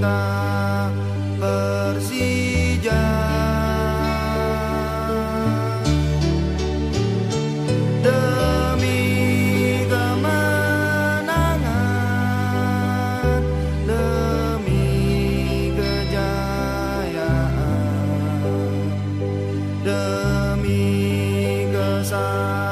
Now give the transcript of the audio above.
cinta Persija demi kemenangan demi kejayaan demi kesalahan